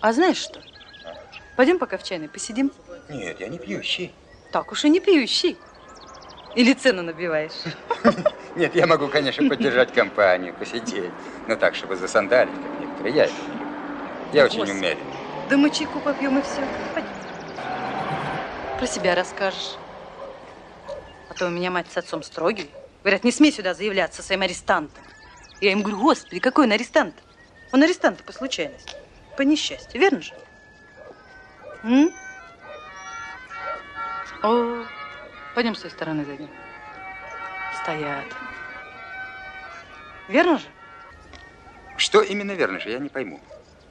А знаешь что? Пойдем пока в чайной посидим. Нет, я не пьющий. Так уж и не пьющий. Или цену набиваешь? Нет, я могу, конечно, поддержать компанию, посидеть. Но так, чтобы засандалить, как некоторые. Я это. Я очень умерен. Да мы чайку попьем и все. Пойдем. Про себя расскажешь. А то у меня мать с отцом строгие. Говорят, не смей сюда заявляться своим арестантом. Я им говорю, господи, какой он арестант? Он арестант по случайности, по несчастью, верно же? М? О, пойдем с той стороны зайдем. Стоят. Верно же? Что именно верно же, я не пойму.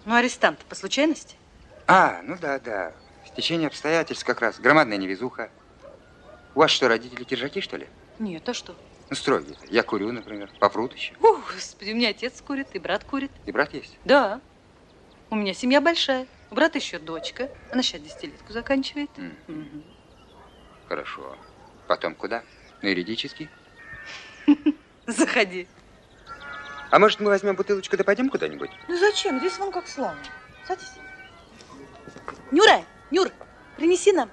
Ну, арестант по случайности? А, ну да, да. Стечение обстоятельств как раз. Громадная невезуха. У вас что, родители держаки, что ли? Нет, а что? Ну, строгие. Я курю, например. Попрут еще. О, господи, у меня отец курит, и брат курит. И брат есть? Да. У меня семья большая. У брата еще дочка. Она сейчас десятилетку заканчивает. М. Мгм. Хорошо. Потом куда? На юридический? Заходи. А может, мы возьмем бутылочку да пойдем куда-нибудь? Ну зачем? Здесь вон как славно. Садись. Нюра, Нюр, принеси нам.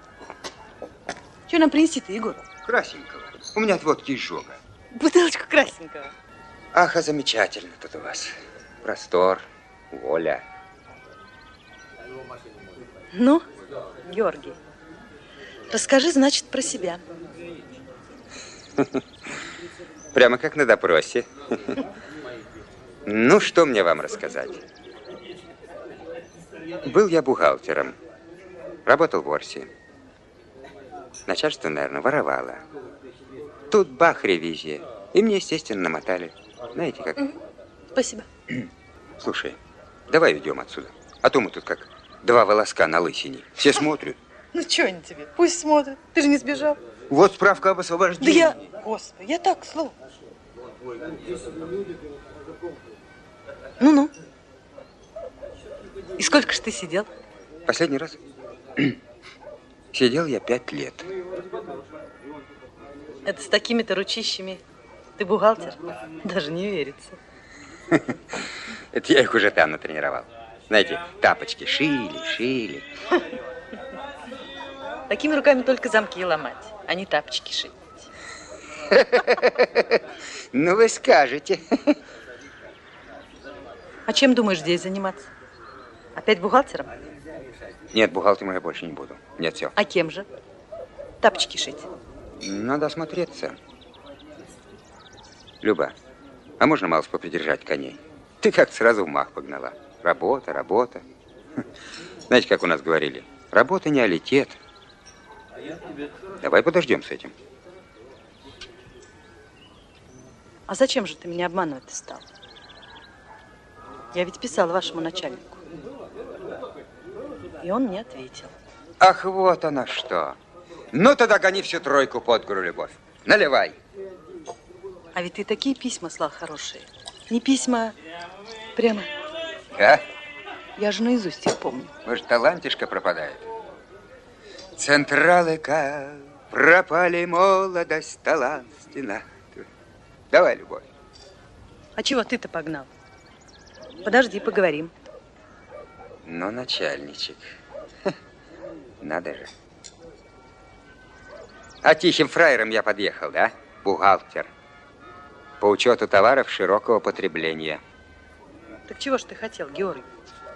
Что нам принести-то, Егор? Красенького. У меня от водки изжога. Бутылочку красненького. Ах, а замечательно тут у вас. Простор, воля. Ну, Георгий, расскажи, значит, про себя. Прямо как на допросе. Ну, что мне вам рассказать? Был я бухгалтером. Работал в Орсе. Начальство, наверное, воровало. Тут бах, ревизия. И мне, естественно, намотали. Знаете как? Спасибо. Слушай, давай уйдем отсюда. А то мы тут как два волоска на лысине. Все смотрят. Ну, что они тебе? Пусть смотрят. Ты же не сбежал. Вот справка об Да освобождении. я... Господи, я так, слово. Ну-ну. И сколько ж ты сидел? Последний раз сидел я пять лет. Это с такими-то ручищами. Ты бухгалтер? Даже не верится. Это я их уже там натренировал. Знаете, тапочки шили, шили. Такими руками только замки ломать, а не тапочки шить. Ну, вы скажете. А чем думаешь здесь заниматься? Опять бухгалтером? Нет, бухгалтером я больше не буду. Нет, все. А кем же? Тапочки шить. Надо осмотреться. Люба, а можно малость попридержать коней? Ты как сразу в мах погнала. Работа, работа. Знаете, как у нас говорили? Работа не алитет. Давай подождем с этим. А зачем же ты меня обманывать стал? Я ведь писала вашему начальнику. И он мне ответил. Ах, вот она что. Ну, тогда гони всю тройку под гору, Любовь. Наливай. А ведь ты такие письма слал хорошие. Не письма, прямо. А? Я же наизусть их помню. Может, талантишка пропадает? Централыка, пропали молодость, талант, стена. Давай, Любовь. А чего ты-то погнал? Подожди, поговорим. Ну, начальничек. Надо же. А тихим фраером я подъехал, да? Бухгалтер. По учету товаров широкого потребления. Так чего ж ты хотел, Георгий?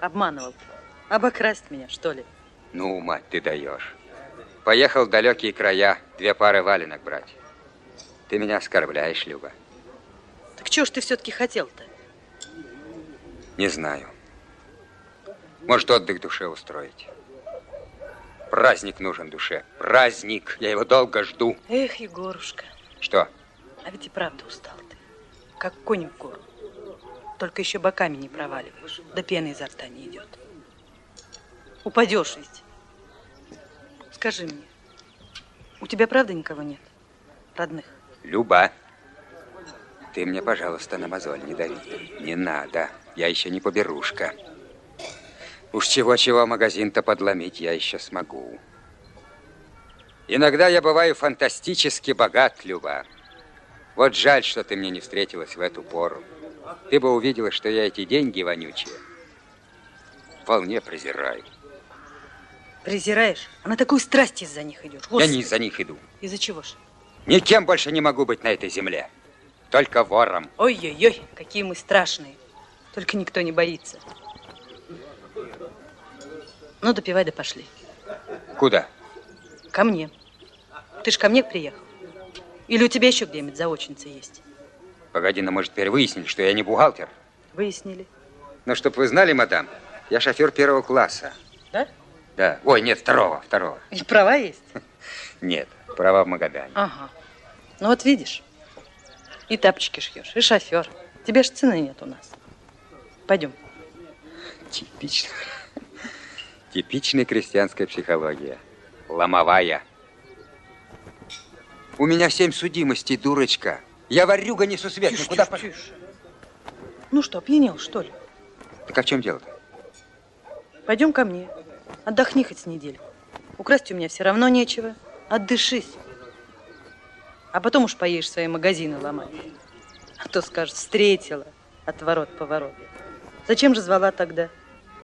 Обманывал ты. Обокрасть меня, что ли? Ну, мать, ты даешь. Поехал в далекие края две пары валенок брать. Ты меня оскорбляешь, Люба. Так чего ж ты все-таки хотел-то? Не знаю. Может, отдых душе устроить. Праздник нужен душе. Праздник. Я его долго жду. Эх, Егорушка, Что? а ведь и правда устал ты. Как конь в гору. Только еще боками не проваливаешь. Да пена изо рта не идет. Упадешь ведь. Скажи мне, у тебя правда никого нет? Родных? Люба, ты мне, пожалуйста, на мозоль не дави. Не надо. Я еще не поберушка. Уж чего-чего магазин-то подломить я еще смогу. Иногда я бываю фантастически богат, Люба. Вот жаль, что ты мне не встретилась в эту пору. Ты бы увидела, что я эти деньги вонючие вполне презираю. Презираешь? А на такую страсть из-за них идешь. Я не из-за них иду. Из-за чего ж? Никем больше не могу быть на этой земле. Только вором. Ой-ой-ой, какие мы страшные. Только никто не боится. Ну, допивай да пошли. Куда? Ко мне. Ты ж ко мне приехал. Или у тебя еще где-нибудь заочница есть? Погоди, но может теперь выяснили, что я не бухгалтер? Выяснили. Но чтоб вы знали, мадам, я шофер первого класса. Да? Да. Ой, нет, второго, второго. И права есть? Нет, права в Магадане. Ага. Ну вот видишь, и тапочки шьешь, и шофер. Тебе ж цены нет у нас. Пойдем. Типично. Типичная крестьянская психология. Ломовая. У меня семь судимостей, дурочка. Я варюга несусветный. Тише, Куда тише, пошел? тише. Ну что, опьянел, что ли? Так а в чем дело-то? Пойдем ко мне. Отдохни хоть с недельку. Украсть у меня все равно нечего. Отдышись. А потом уж поедешь свои магазины ломать. А то скажешь, встретила. Отворот, поворот. Зачем же звала тогда?